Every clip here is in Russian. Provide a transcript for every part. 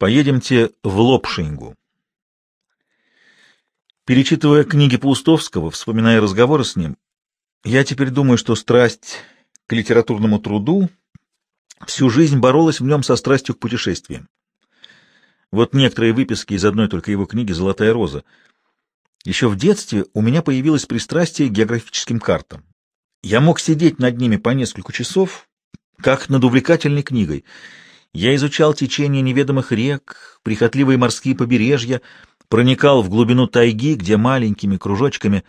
Поедемте в Лопшингу. Перечитывая книги Паустовского, вспоминая разговоры с ним, я теперь думаю, что страсть к литературному труду всю жизнь боролась в нем со страстью к путешествиям. Вот некоторые выписки из одной только его книги «Золотая роза». Еще в детстве у меня появилось пристрастие к географическим картам. Я мог сидеть над ними по несколько часов, как над увлекательной книгой — я изучал течение неведомых рек, прихотливые морские побережья, проникал в глубину тайги, где маленькими кружочками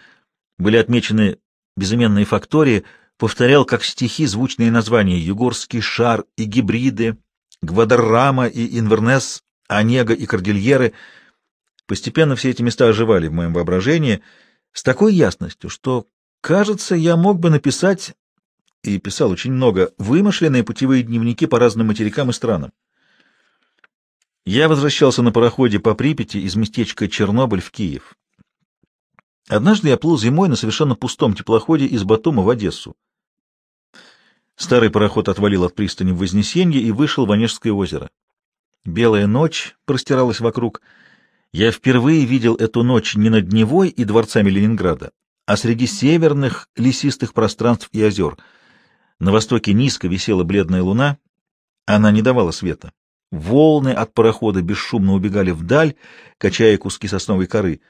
были отмечены безыменные фактории, повторял как стихи звучные названия «Югорский шар» и «Гибриды», «Гвадаррама» и «Инвернес», «Онега» и «Кордильеры». Постепенно все эти места оживали в моем воображении с такой ясностью, что, кажется, я мог бы написать и писал очень много, вымышленные путевые дневники по разным материкам и странам. Я возвращался на пароходе по Припяти из местечка Чернобыль в Киев. Однажды я плыл зимой на совершенно пустом теплоходе из Батума в Одессу. Старый пароход отвалил от пристани в Вознесенье и вышел в Онежское озеро. Белая ночь простиралась вокруг. Я впервые видел эту ночь не над Дневой и дворцами Ленинграда, а среди северных лесистых пространств и озер — на востоке низко висела бледная луна, она не давала света. Волны от парохода бесшумно убегали вдаль, качая куски сосновой коры.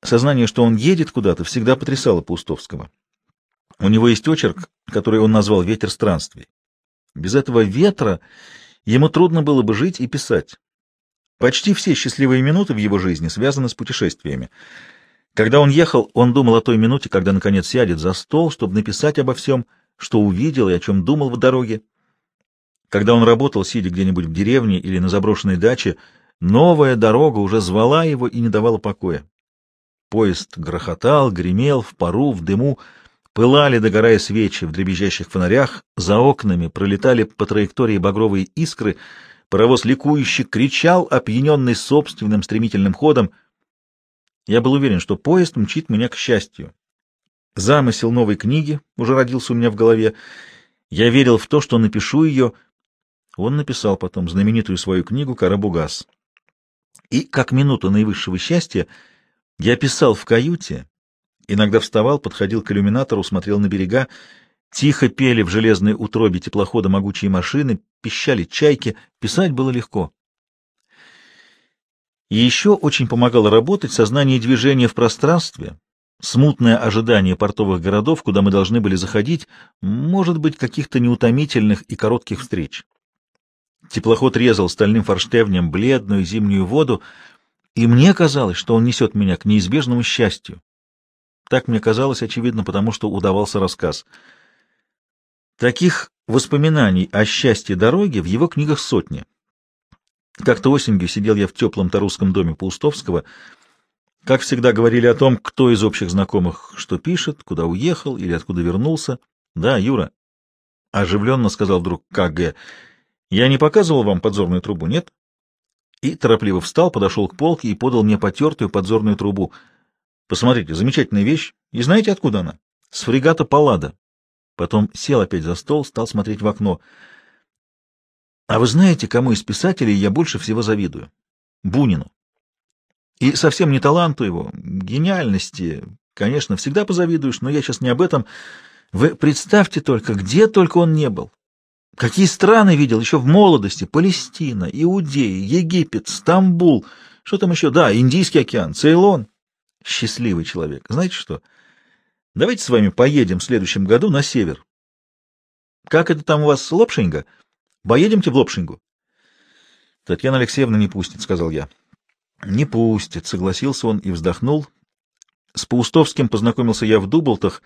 Сознание, что он едет куда-то, всегда потрясало Паустовского. У него есть очерк, который он назвал «Ветер странствий». Без этого ветра ему трудно было бы жить и писать. Почти все счастливые минуты в его жизни связаны с путешествиями. Когда он ехал, он думал о той минуте, когда, наконец, сядет за стол, чтобы написать обо всем, что увидел и о чем думал в дороге. Когда он работал, сидя где-нибудь в деревне или на заброшенной даче, новая дорога уже звала его и не давала покоя. Поезд грохотал, гремел, в пару, в дыму, пылали, догорая свечи в дребезжащих фонарях, за окнами пролетали по траектории багровые искры, паровоз ликующий кричал, опьяненный собственным стремительным ходом — я был уверен, что поезд мчит меня к счастью. Замысел новой книги уже родился у меня в голове. Я верил в то, что напишу ее. Он написал потом знаменитую свою книгу «Карабугас». И, как минуту наивысшего счастья, я писал в каюте, иногда вставал, подходил к иллюминатору, смотрел на берега, тихо пели в железной утробе теплохода могучие машины, пищали чайки, писать было легко. Еще очень помогало работать сознание движения в пространстве, смутное ожидание портовых городов, куда мы должны были заходить, может быть, каких-то неутомительных и коротких встреч. Теплоход резал стальным форштевнем бледную зимнюю воду, и мне казалось, что он несет меня к неизбежному счастью. Так мне казалось, очевидно, потому что удавался рассказ. Таких воспоминаний о счастье дороги в его книгах сотни. Как-то осенью сидел я в теплом тарусском доме Паустовского. Как всегда говорили о том, кто из общих знакомых что пишет, куда уехал или откуда вернулся. Да, Юра. Оживленно сказал вдруг КГ. Я не показывал вам подзорную трубу, нет? И торопливо встал, подошел к полке и подал мне потертую подзорную трубу. Посмотрите, замечательная вещь. И знаете, откуда она? С фрегата Паллада. Потом сел опять за стол, стал смотреть в окно — а вы знаете, кому из писателей я больше всего завидую? Бунину. И совсем не таланту его, гениальности. Конечно, всегда позавидуешь, но я сейчас не об этом. Вы представьте только, где только он не был. Какие страны видел еще в молодости. Палестина, Иудея, Египет, Стамбул. Что там еще? Да, Индийский океан, Цейлон. Счастливый человек. Знаете что? Давайте с вами поедем в следующем году на север. Как это там у вас, Лапшинга? — Поедемте в Лопшингу. — Татьяна Алексеевна не пустит, — сказал я. — Не пустит, — согласился он и вздохнул. С Паустовским познакомился я в Дублтах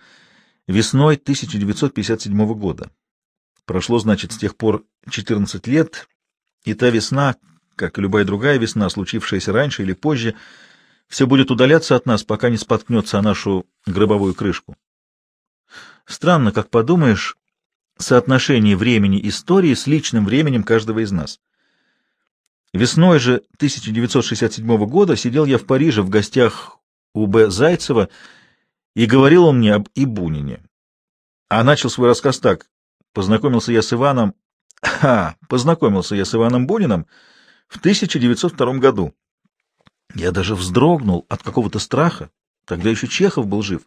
весной 1957 года. Прошло, значит, с тех пор 14 лет, и та весна, как и любая другая весна, случившаяся раньше или позже, все будет удаляться от нас, пока не споткнется о нашу гробовую крышку. Странно, как подумаешь, соотношение времени истории с личным временем каждого из нас. Весной же 1967 года сидел я в Париже в гостях у Б. Зайцева, и говорил он мне об Ибунине. А начал свой рассказ так. Познакомился я с Иваном... Ха! Познакомился я с Иваном Буниным в 1902 году. Я даже вздрогнул от какого-то страха. Тогда еще Чехов был жив.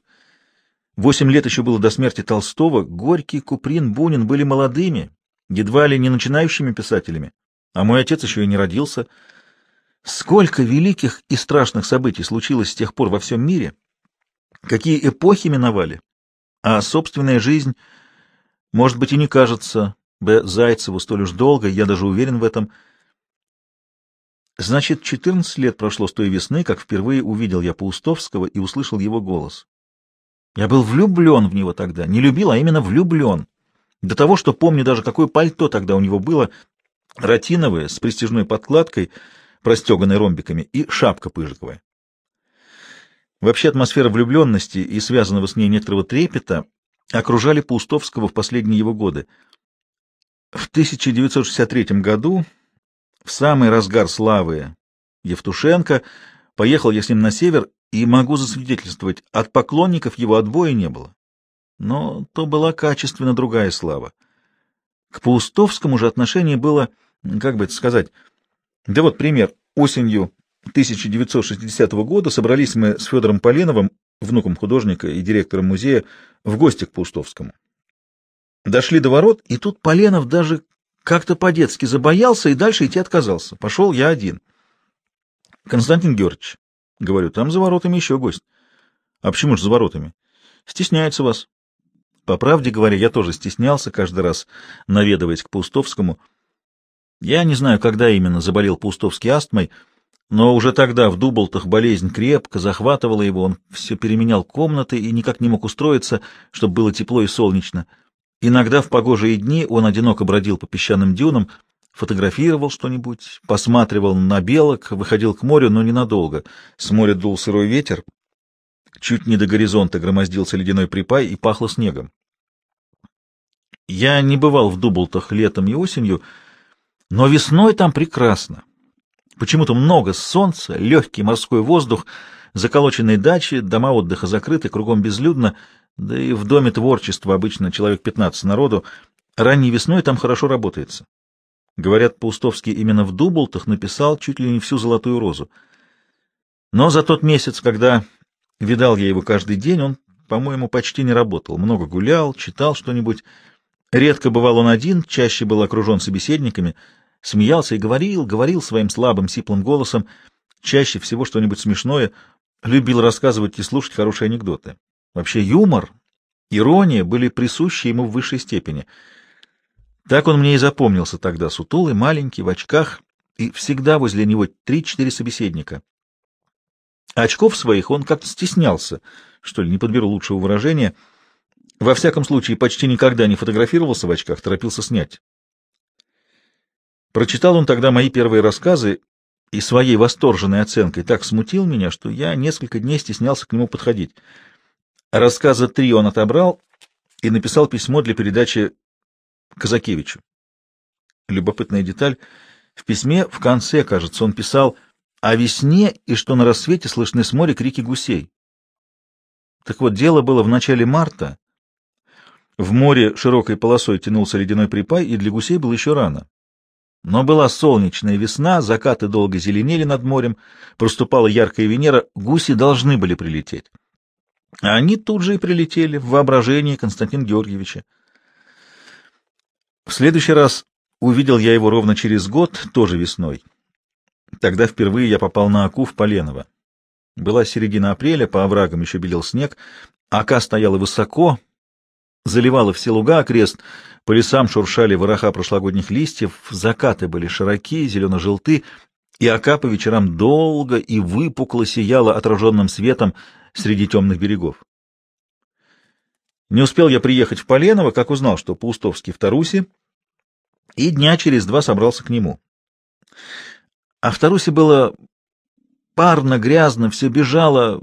Восемь лет еще было до смерти Толстого. Горький, Куприн, Бунин были молодыми, едва ли не начинающими писателями. А мой отец еще и не родился. Сколько великих и страшных событий случилось с тех пор во всем мире, какие эпохи миновали, а собственная жизнь, может быть, и не кажется Б. Зайцеву столь уж долго, я даже уверен в этом. Значит, 14 лет прошло с той весны, как впервые увидел я Паустовского и услышал его голос. Я был влюблен в него тогда, не любил, а именно влюблен. До того, что помню даже, какое пальто тогда у него было, ротиновое, с престижной подкладкой, простеганной ромбиками, и шапка пыжиковая. Вообще атмосфера влюбленности и связанного с ней некоторого трепета окружали Паустовского в последние его годы. В 1963 году, в самый разгар славы Евтушенко, поехал я с ним на север, и могу засвидетельствовать, от поклонников его отбоя не было. Но то была качественно другая слава. К Паустовскому же отношение было, как бы это сказать, да вот пример, осенью 1960 года собрались мы с Федором Поленовым, внуком художника и директором музея, в гости к Паустовскому. Дошли до ворот, и тут Поленов даже как-то по-детски забоялся и дальше идти отказался. Пошел я один. Константин Георгиевич, говорю, там за воротами еще гость. А почему же за воротами? Стесняется вас. По правде говоря, я тоже стеснялся каждый раз, наведываясь к Паустовскому. Я не знаю, когда именно заболел Паустовский астмой, но уже тогда в Дублтах болезнь крепко захватывала его, он все переменял комнаты и никак не мог устроиться, чтобы было тепло и солнечно. Иногда в погожие дни он одиноко бродил по песчаным дюнам, фотографировал что-нибудь, посматривал на белок, выходил к морю, но ненадолго. С моря дул сырой ветер, чуть не до горизонта громоздился ледяной припай и пахло снегом. Я не бывал в Дублтах летом и осенью, но весной там прекрасно. Почему-то много солнца, легкий морской воздух, заколоченные дачи, дома отдыха закрыты, кругом безлюдно, да и в доме творчества обычно человек 15 народу. Ранней весной там хорошо работается. Говорят, Паустовский именно в Дублтах написал чуть ли не всю «Золотую розу». Но за тот месяц, когда видал я его каждый день, он, по-моему, почти не работал. Много гулял, читал что-нибудь. Редко бывал он один, чаще был окружен собеседниками — смеялся и говорил, говорил своим слабым, сиплым голосом, чаще всего что-нибудь смешное, любил рассказывать и слушать хорошие анекдоты. Вообще юмор, ирония были присущи ему в высшей степени. Так он мне и запомнился тогда, сутулый, маленький, в очках, и всегда возле него три-четыре собеседника. Очков своих он как-то стеснялся, что ли, не подберу лучшего выражения. Во всяком случае, почти никогда не фотографировался в очках, торопился снять. Прочитал он тогда мои первые рассказы и своей восторженной оценкой так смутил меня, что я несколько дней стеснялся к нему подходить. Рассказа три он отобрал и написал письмо для передачи Казакевичу. Любопытная деталь. В письме в конце, кажется, он писал о весне и что на рассвете слышны с моря крики гусей. Так вот, дело было в начале марта. В море широкой полосой тянулся ледяной припай, и для гусей было еще рано. Но была солнечная весна, закаты долго зеленели над морем, проступала яркая Венера, гуси должны были прилететь. А они тут же и прилетели в воображении Константина Георгиевича. В следующий раз увидел я его ровно через год, тоже весной. Тогда впервые я попал на Аку в Поленово. Была середина апреля, по оврагам еще белел снег, Ака стояла высоко, заливала все луга окрест, по лесам шуршали вороха прошлогодних листьев, закаты были широкие, зелено-желты, и ока по вечерам долго и выпукло сияла отраженным светом среди темных берегов. Не успел я приехать в Поленово, как узнал, что Паустовский в Тарусе, и дня через два собрался к нему. А в было парно, грязно, все бежало,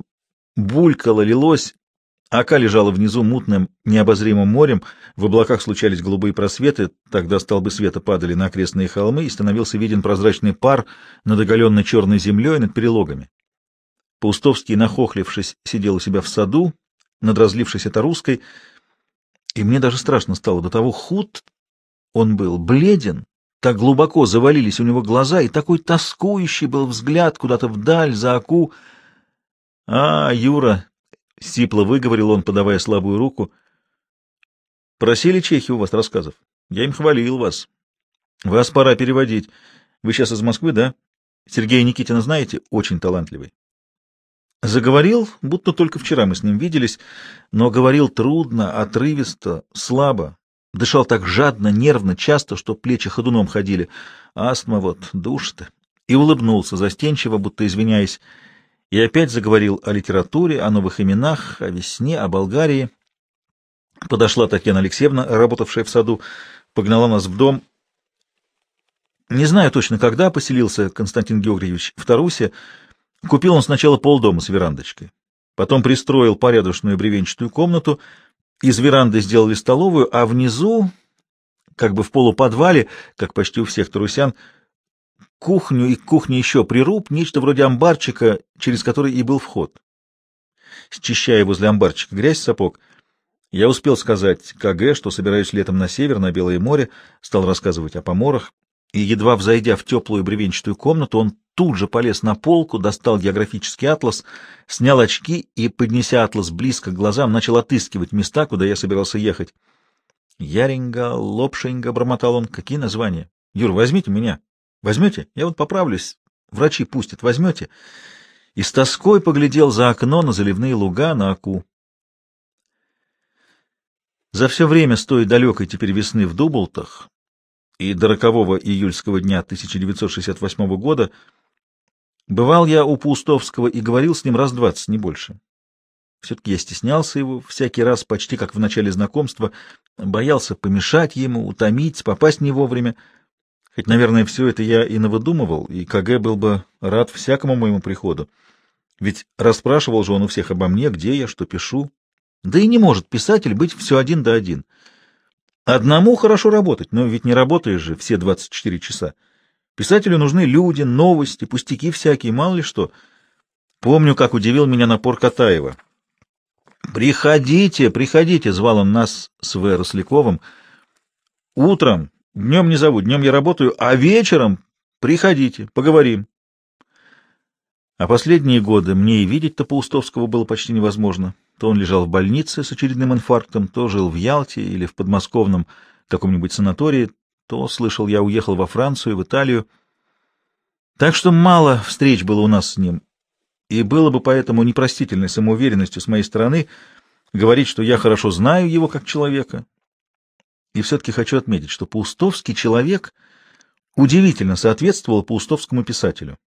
булькало, лилось, Ака лежала внизу мутным, необозримым морем, в облаках случались голубые просветы, тогда столбы света падали на окрестные холмы, и становился виден прозрачный пар над оголенной черной землей над перелогами. Паустовский, нахохлившись, сидел у себя в саду, над разлившейся тарузкой, и мне даже страшно стало до того худ он был, бледен, Так глубоко завалились у него глаза, и такой тоскующий был взгляд куда-то вдаль, за оку. — А, Юра, — сипло выговорил он, подавая слабую руку, — просили чехи у вас рассказов. Я им хвалил вас. Вас пора переводить. Вы сейчас из Москвы, да? Сергея Никитина знаете? Очень талантливый. Заговорил, будто только вчера мы с ним виделись, но говорил трудно, отрывисто, слабо. Дышал так жадно, нервно, часто, что плечи ходуном ходили. Астма вот, душ-то. И улыбнулся застенчиво, будто извиняясь. И опять заговорил о литературе, о новых именах, о весне, о Болгарии. Подошла Татьяна Алексеевна, работавшая в саду, погнала нас в дом. Не знаю точно, когда поселился Константин Георгиевич в Тарусе. Купил он сначала полдома с верандочкой. Потом пристроил порядочную бревенчатую комнату, из веранды сделали столовую, а внизу, как бы в полуподвале, как почти у всех тарусян, кухню и к кухне еще прируб, нечто вроде амбарчика, через который и был вход. Счищая возле амбарчика грязь сапог, я успел сказать КГ, что собираюсь летом на север, на Белое море, стал рассказывать о поморах, и, едва взойдя в теплую бревенчатую комнату, он тут же полез на полку, достал географический атлас, снял очки и, поднеся атлас близко к глазам, начал отыскивать места, куда я собирался ехать. «Яреньга, Лопшеньга», — бормотал он, — «какие названия? Юр, возьмите меня. Возьмете? Я вот поправлюсь. Врачи пустят. Возьмете?» И с тоской поглядел за окно на заливные луга, на Аку. За все время с той далекой теперь весны в Дублтах и до рокового июльского дня 1968 года бывал я у Паустовского и говорил с ним раз двадцать, не больше. Все-таки я стеснялся его всякий раз, почти как в начале знакомства, боялся помешать ему, утомить, попасть не вовремя. Хоть, наверное, все это я и навыдумывал, и КГ был бы рад всякому моему приходу. Ведь расспрашивал же он у всех обо мне, где я, что пишу. Да и не может писатель быть все один да один. Одному хорошо работать, но ведь не работаешь же все 24 часа. Писателю нужны люди, новости, пустяки всякие, мало ли что. Помню, как удивил меня напор Катаева. «Приходите, приходите!» — звал он нас с В. Росляковым. «Утром, днем не зову, днем я работаю, а вечером приходите, поговорим». А последние годы мне и видеть-то Паустовского было почти невозможно. То он лежал в больнице с очередным инфарктом, то жил в Ялте или в подмосковном каком-нибудь санатории, то, слышал я, уехал во Францию, в Италию. Так что мало встреч было у нас с ним, и было бы поэтому непростительной самоуверенностью с моей стороны говорить, что я хорошо знаю его как человека. И все-таки хочу отметить, что Паустовский человек удивительно соответствовал паустовскому писателю.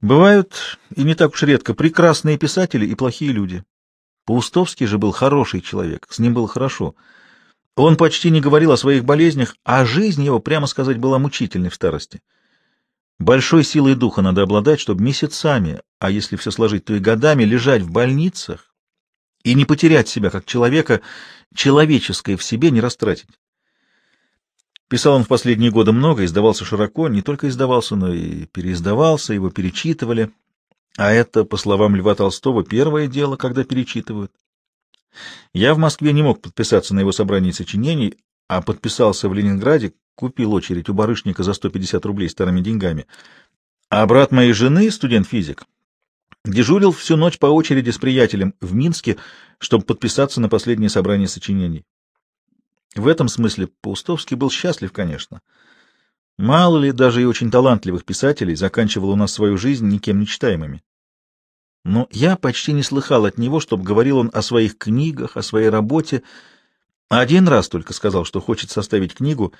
Бывают, и не так уж редко, прекрасные писатели и плохие люди. Паустовский же был хороший человек, с ним было хорошо. Он почти не говорил о своих болезнях, а жизнь его, прямо сказать, была мучительной в старости. Большой силой духа надо обладать, чтобы месяцами, а если все сложить, то и годами лежать в больницах и не потерять себя как человека, человеческое в себе не растратить. Писал он в последние годы много, издавался широко, не только издавался, но и переиздавался, его перечитывали. А это, по словам Льва Толстого, первое дело, когда перечитывают. Я в Москве не мог подписаться на его собрание сочинений, а подписался в Ленинграде, купил очередь у барышника за 150 рублей старыми деньгами. А брат моей жены, студент-физик, дежурил всю ночь по очереди с приятелем в Минске, чтобы подписаться на последнее собрание сочинений. В этом смысле Паустовский был счастлив, конечно. Мало ли, даже и очень талантливых писателей заканчивал у нас свою жизнь никем не читаемыми. Но я почти не слыхал от него, чтобы говорил он о своих книгах, о своей работе. Один раз только сказал, что хочет составить книгу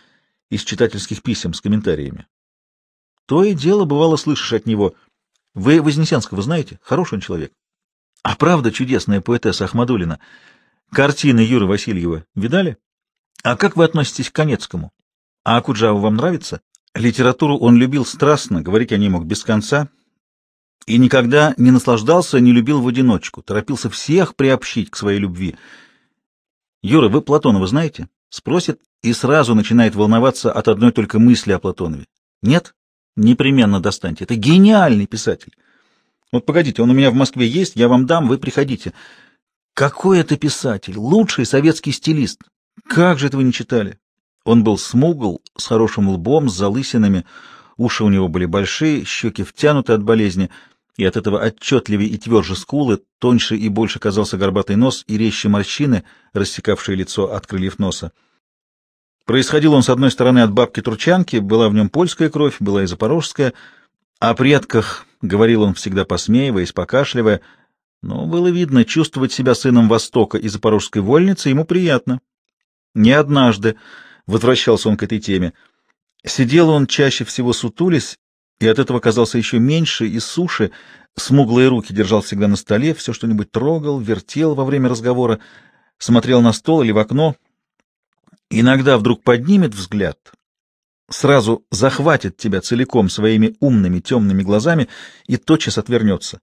из читательских писем с комментариями. То и дело бывало слышишь от него. Вы Вознесенского знаете? Хороший он человек. А правда чудесная поэтесса Ахмадулина. Картины Юры Васильева видали? А как вы относитесь к Конецкому? А Акуджава вам нравится? Литературу он любил страстно, говорить о ней мог без конца, и никогда не наслаждался, не любил в одиночку, торопился всех приобщить к своей любви. Юра, вы Платонова знаете? Спросит и сразу начинает волноваться от одной только мысли о Платонове. Нет? Непременно достаньте. Это гениальный писатель. Вот погодите, он у меня в Москве есть, я вам дам, вы приходите. Какой это писатель? Лучший советский стилист. Как же это вы не читали? Он был смугл, с хорошим лбом, с залысинами, уши у него были большие, щеки втянуты от болезни, и от этого отчетливее и тверже скулы, тоньше и больше казался горбатый нос и резче морщины, рассекавшие лицо от крыльев носа. Происходил он, с одной стороны, от бабки-турчанки, была в нем польская кровь, была и запорожская. О предках говорил он всегда посмеиваясь, покашливая, но было видно, чувствовать себя сыном Востока и запорожской вольницы ему приятно. Не однажды возвращался он к этой теме. Сидел он чаще всего сутулись, и от этого казался еще меньше и суше, смуглые руки держал всегда на столе, все что-нибудь трогал, вертел во время разговора, смотрел на стол или в окно. Иногда вдруг поднимет взгляд, сразу захватит тебя целиком своими умными темными глазами и тотчас отвернется.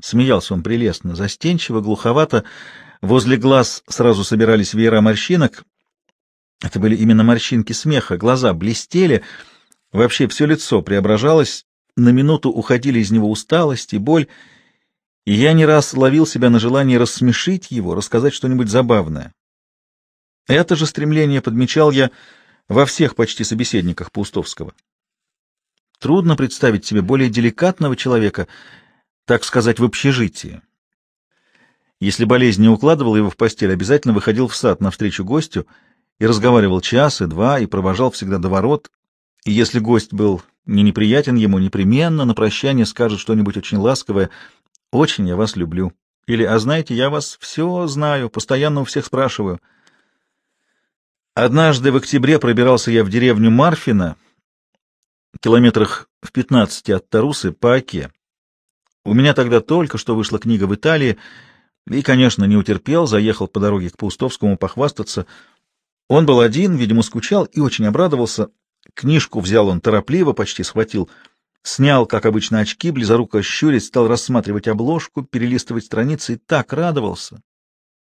Смеялся он прелестно, застенчиво, глуховато, возле глаз сразу собирались веера морщинок, это были именно морщинки смеха, глаза блестели, вообще все лицо преображалось, на минуту уходили из него усталость и боль, и я не раз ловил себя на желании рассмешить его, рассказать что-нибудь забавное. Это же стремление подмечал я во всех почти собеседниках Паустовского. Трудно представить себе более деликатного человека, так сказать, в общежитии. Если болезнь не укладывала его в постель, обязательно выходил в сад навстречу гостю — и разговаривал час и два, и провожал всегда до ворот, и если гость был не неприятен ему, непременно на прощание скажет что-нибудь очень ласковое «Очень я вас люблю» или «А знаете, я вас все знаю, постоянно у всех спрашиваю». Однажды в октябре пробирался я в деревню Марфина, километрах в пятнадцати от Тарусы, по Оке. У меня тогда только что вышла книга в Италии, и, конечно, не утерпел, заехал по дороге к Паустовскому похвастаться — он был один, видимо, скучал и очень обрадовался. Книжку взял он торопливо, почти схватил, снял, как обычно, очки, близоруко щурясь, стал рассматривать обложку, перелистывать страницы и так радовался.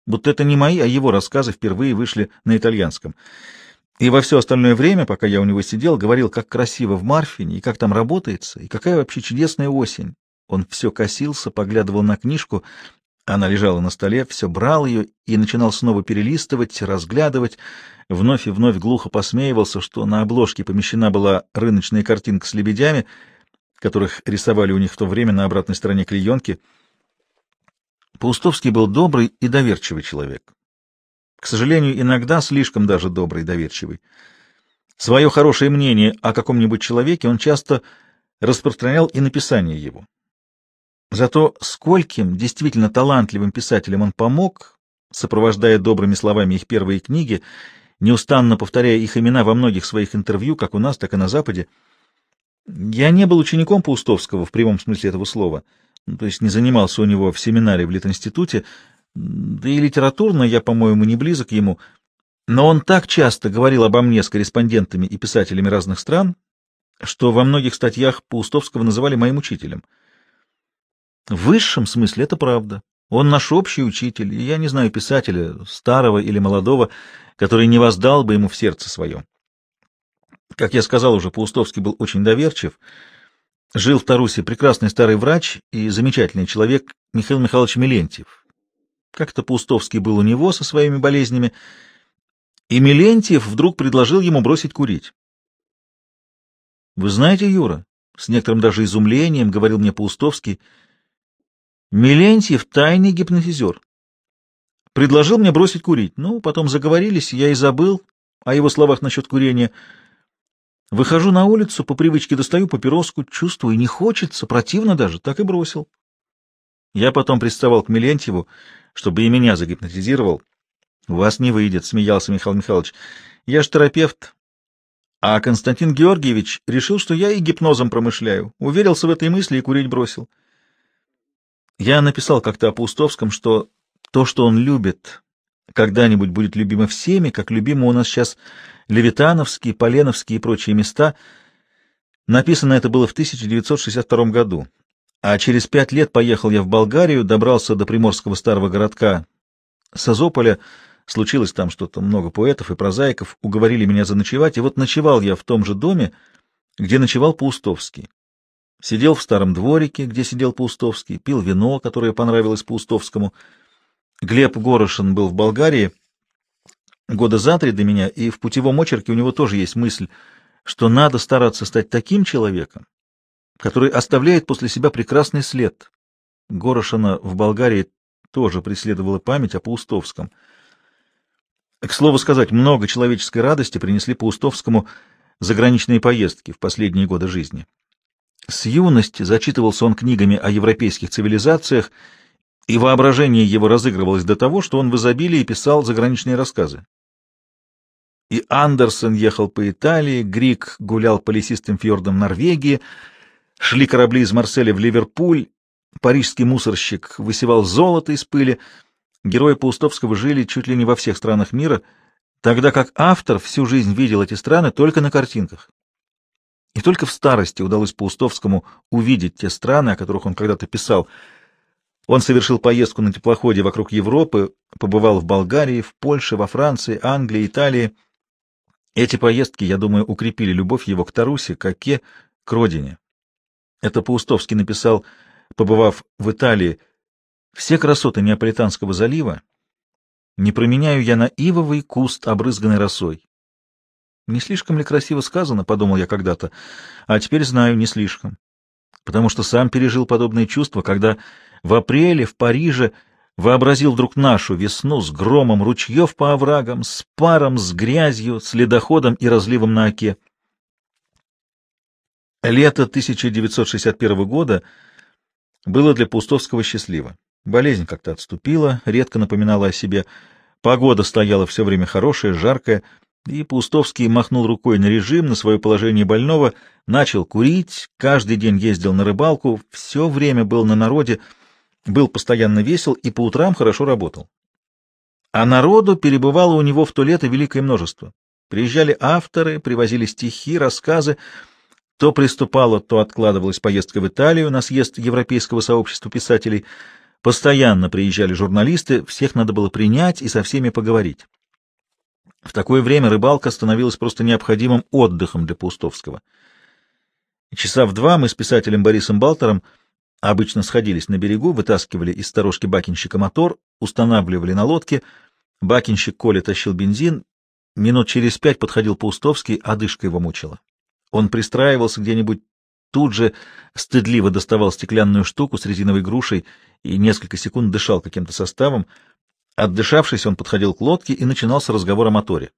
Будто это не мои, а его рассказы впервые вышли на итальянском. И во все остальное время, пока я у него сидел, говорил, как красиво в Марфине, и как там работается, и какая вообще чудесная осень. Он все косился, поглядывал на книжку, она лежала на столе, все брал ее и начинал снова перелистывать, разглядывать, вновь и вновь глухо посмеивался, что на обложке помещена была рыночная картинка с лебедями, которых рисовали у них в то время на обратной стороне клеенки. Паустовский был добрый и доверчивый человек. К сожалению, иногда слишком даже добрый и доверчивый. Свое хорошее мнение о каком-нибудь человеке он часто распространял и написание его. Зато скольким действительно талантливым писателям он помог, сопровождая добрыми словами их первые книги, неустанно повторяя их имена во многих своих интервью, как у нас, так и на Западе. Я не был учеником Паустовского в прямом смысле этого слова, то есть не занимался у него в семинаре в Литинституте, да и литературно я, по-моему, не близок ему, но он так часто говорил обо мне с корреспондентами и писателями разных стран, что во многих статьях Паустовского называли моим учителем — в высшем смысле это правда. Он наш общий учитель, и я не знаю писателя, старого или молодого, который не воздал бы ему в сердце своем. Как я сказал уже, Паустовский был очень доверчив. Жил в Тарусе прекрасный старый врач и замечательный человек Михаил Михайлович Милентьев. Как-то Паустовский был у него со своими болезнями, и Милентьев вдруг предложил ему бросить курить. «Вы знаете, Юра?» — с некоторым даже изумлением говорил мне Паустовский — Милентьев — тайный гипнотизер. Предложил мне бросить курить. Ну, потом заговорились, я и забыл о его словах насчет курения. Выхожу на улицу, по привычке достаю папироску, чувствую, не хочется, противно даже, так и бросил. Я потом приставал к Милентьеву, чтобы и меня загипнотизировал. — У вас не выйдет, — смеялся Михаил Михайлович. — Я ж терапевт. А Константин Георгиевич решил, что я и гипнозом промышляю. Уверился в этой мысли и курить бросил. — я написал как-то о Паустовском, что то, что он любит, когда-нибудь будет любимо всеми, как любимы у нас сейчас Левитановские, Поленовские и прочие места. Написано это было в 1962 году. А через пять лет поехал я в Болгарию, добрался до приморского старого городка Созополя. Случилось там что-то, много поэтов и прозаиков уговорили меня заночевать, и вот ночевал я в том же доме, где ночевал Паустовский. Сидел в старом дворике, где сидел Паустовский, пил вино, которое понравилось Паустовскому. Глеб Горошин был в Болгарии. года за три до меня, и в путевом очерке у него тоже есть мысль, что надо стараться стать таким человеком, который оставляет после себя прекрасный след. Горошина в Болгарии тоже преследовала память о Паустовском. К слову сказать, много человеческой радости принесли Паустовскому заграничные поездки в последние годы жизни. С юности зачитывался он книгами о европейских цивилизациях, и воображение его разыгрывалось до того, что он в изобилии писал заграничные рассказы. И Андерсон ехал по Италии, Грик гулял по лесистым фьордам Норвегии, шли корабли из Марселя в Ливерпуль, парижский мусорщик высевал золото из пыли, герои Паустовского жили чуть ли не во всех странах мира, тогда как автор всю жизнь видел эти страны только на картинках. И только в старости удалось Паустовскому увидеть те страны, о которых он когда-то писал. Он совершил поездку на теплоходе вокруг Европы, побывал в Болгарии, в Польше, во Франции, Англии, Италии — эти поездки, я думаю, укрепили любовь его к Тарусе, к Оке, к родине. Это Паустовский написал, побывав в Италии, «Все красоты Неаполитанского залива не променяю я на ивовый куст, обрызганный росой». Не слишком ли красиво сказано, подумал я когда-то, а теперь знаю, не слишком, потому что сам пережил подобные чувства, когда в апреле в Париже вообразил вдруг нашу весну с громом ручьев по оврагам, с паром, с грязью, с ледоходом и разливом на оке. Лето 1961 года было для Пустовского счастливо. Болезнь как-то отступила, редко напоминала о себе. Погода стояла все время хорошая, жаркая, и Пустовский махнул рукой на режим, на свое положение больного, начал курить, каждый день ездил на рыбалку, все время был на народе, был постоянно весел и по утрам хорошо работал. А народу перебывало у него в то лето великое множество. Приезжали авторы, привозили стихи, рассказы. То приступала, то откладывалась поездка в Италию на съезд Европейского сообщества писателей. Постоянно приезжали журналисты, всех надо было принять и со всеми поговорить. В такое время рыбалка становилась просто необходимым отдыхом для Паустовского. Часа в два мы с писателем Борисом Балтером Обычно сходились на берегу, вытаскивали из сторожки бакинщика мотор, устанавливали на лодке. Бакинщик Коля тащил бензин. Минут через пять подходил Паустовский, одышка его мучила. Он пристраивался где-нибудь, тут же стыдливо доставал стеклянную штуку с резиновой грушей и несколько секунд дышал каким-то составом. Отдышавшись, он подходил к лодке и начинался разговор о моторе.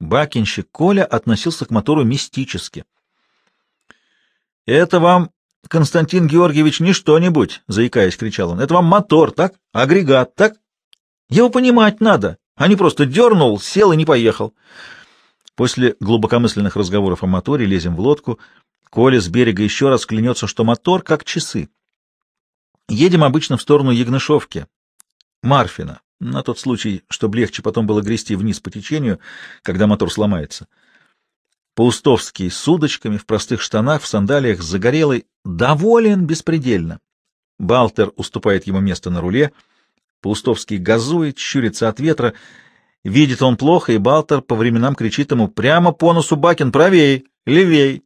Бакинщик Коля относился к мотору мистически. «Это вам — Константин Георгиевич, не что-нибудь, — заикаясь, кричал он. — Это вам мотор, так? Агрегат, так? Его понимать надо, а не просто дернул, сел и не поехал. После глубокомысленных разговоров о моторе лезем в лодку. Коля с берега еще раз клянется, что мотор как часы. Едем обычно в сторону Ягнышовки, Марфина, на тот случай, чтобы легче потом было грести вниз по течению, когда мотор сломается. Паустовский с удочками, в простых штанах, в сандалиях, загорелый, доволен беспредельно. Балтер уступает ему место на руле. Паустовский газует, щурится от ветра. Видит он плохо, и Балтер по временам кричит ему «Прямо по носу Бакин, правей, левей!»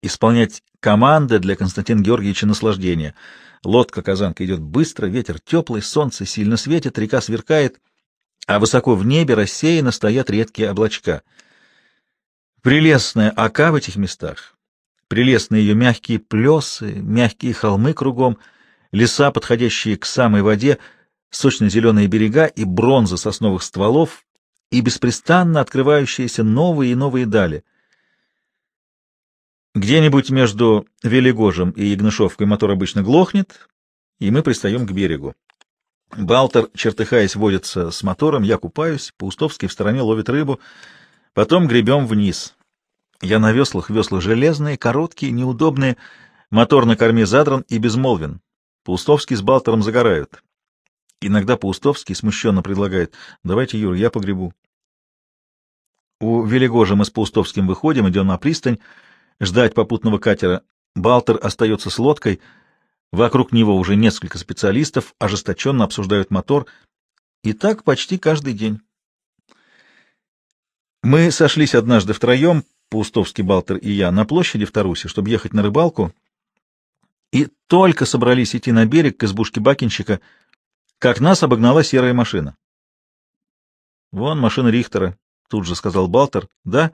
Исполнять команды для Константина Георгиевича наслаждения. Лодка-казанка идет быстро, ветер теплый, солнце сильно светит, река сверкает, а высоко в небе рассеянно стоят редкие облачка — Прелестная ока в этих местах, прелестные ее мягкие плесы, мягкие холмы кругом, леса, подходящие к самой воде, сочно-зеленые берега и бронза сосновых стволов, и беспрестанно открывающиеся новые и новые дали. Где-нибудь между Велигожем и Ягнышовкой мотор обычно глохнет, и мы пристаем к берегу. Балтер, чертыхаясь, водится с мотором, я купаюсь, Паустовский в стороне ловит рыбу — Потом гребем вниз. Я на веслах, весла железные, короткие, неудобные, мотор на корме задран и безмолвен. Паустовский с Балтером загорают. Иногда Паустовский смущенно предлагает, давайте, Юр, я погребу. У Велигожа мы с Паустовским выходим, идем на пристань, ждать попутного катера. Балтер остается с лодкой, вокруг него уже несколько специалистов ожесточенно обсуждают мотор, и так почти каждый день. Мы сошлись однажды втроем, Паустовский, Балтер и я, на площади в Тарусе, чтобы ехать на рыбалку, и только собрались идти на берег к избушке бакинщика, как нас обогнала серая машина. Вон машина Рихтера, тут же сказал Балтер. Да?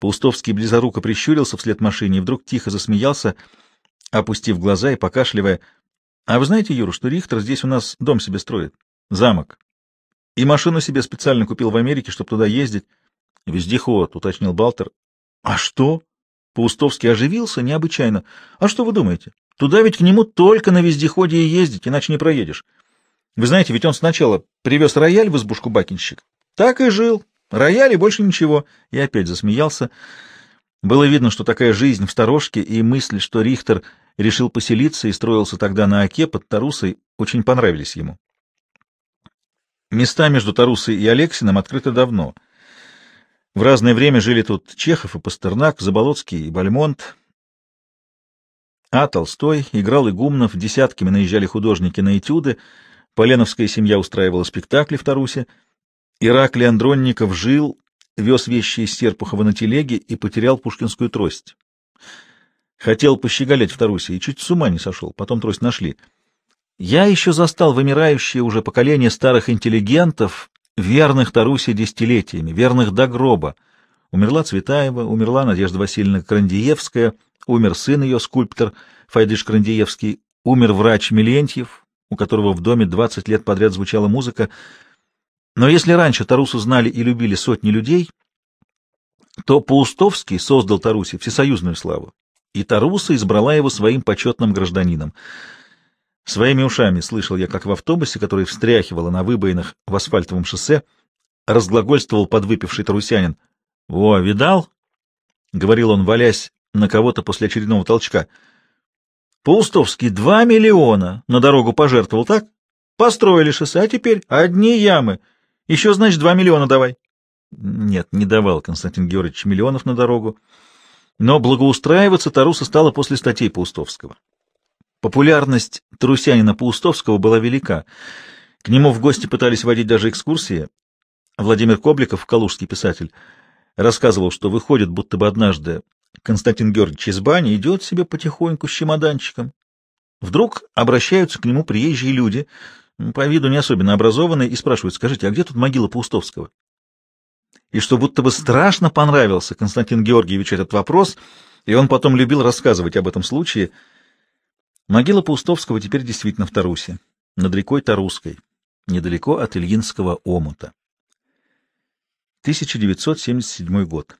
Паустовский близоруко прищурился вслед машине и вдруг тихо засмеялся, опустив глаза и покашливая. А вы знаете, Юра, что Рихтер здесь у нас дом себе строит? Замок. И машину себе специально купил в Америке, чтобы туда ездить. Вездеход, уточнил Балтер. А что? Паустовский оживился необычайно. А что вы думаете? Туда ведь к нему только на вездеходе и ездить, иначе не проедешь. Вы знаете, ведь он сначала привез рояль в избушку бакинщик. Так и жил. Рояль и больше ничего. И опять засмеялся. Было видно, что такая жизнь в сторожке и мысль, что Рихтер решил поселиться и строился тогда на оке под Тарусой, очень понравились ему. Места между Тарусой и Алексином открыты давно. В разное время жили тут Чехов и Пастернак, Заболоцкий и Бальмонт. А Толстой играл игумнов, десятками наезжали художники на этюды, Поленовская семья устраивала спектакли в Тарусе, Ираклий Андронников жил, вез вещи из Серпухова на телеге и потерял пушкинскую трость. Хотел пощеголять в Тарусе и чуть с ума не сошел, потом трость нашли. Я еще застал вымирающее уже поколение старых интеллигентов, верных Тарусе десятилетиями, верных до гроба. Умерла Цветаева, умерла Надежда Васильевна Крандиевская, умер сын ее, скульптор Файдыш Крандиевский, умер врач Милентьев, у которого в доме 20 лет подряд звучала музыка. Но если раньше Тарусу знали и любили сотни людей, то Паустовский создал Тарусе всесоюзную славу, и Таруса избрала его своим почетным гражданином — Своими ушами слышал я, как в автобусе, который встряхивало на выбоинах в асфальтовом шоссе, разглагольствовал подвыпивший тарусянин. — Во, видал? — говорил он, валясь на кого-то после очередного толчка. — Паустовский два миллиона на дорогу пожертвовал, так? Построили шоссе, а теперь одни ямы. Еще, значит, два миллиона давай. Нет, не давал Константин Георгиевич миллионов на дорогу. Но благоустраиваться Таруса стало после статей Паустовского. Популярность Трусянина Паустовского была велика. К нему в гости пытались водить даже экскурсии. Владимир Кобликов, калужский писатель, рассказывал, что выходит, будто бы однажды Константин Георгиевич из бани идет себе потихоньку с чемоданчиком. Вдруг обращаются к нему приезжие люди, по виду не особенно образованные, и спрашивают, скажите, а где тут могила Паустовского? И что будто бы страшно понравился Константин Георгиевич этот вопрос, и он потом любил рассказывать об этом случае — Могила Паустовского теперь действительно в Тарусе, над рекой Тарусской, недалеко от Ильинского омута. 1977 год.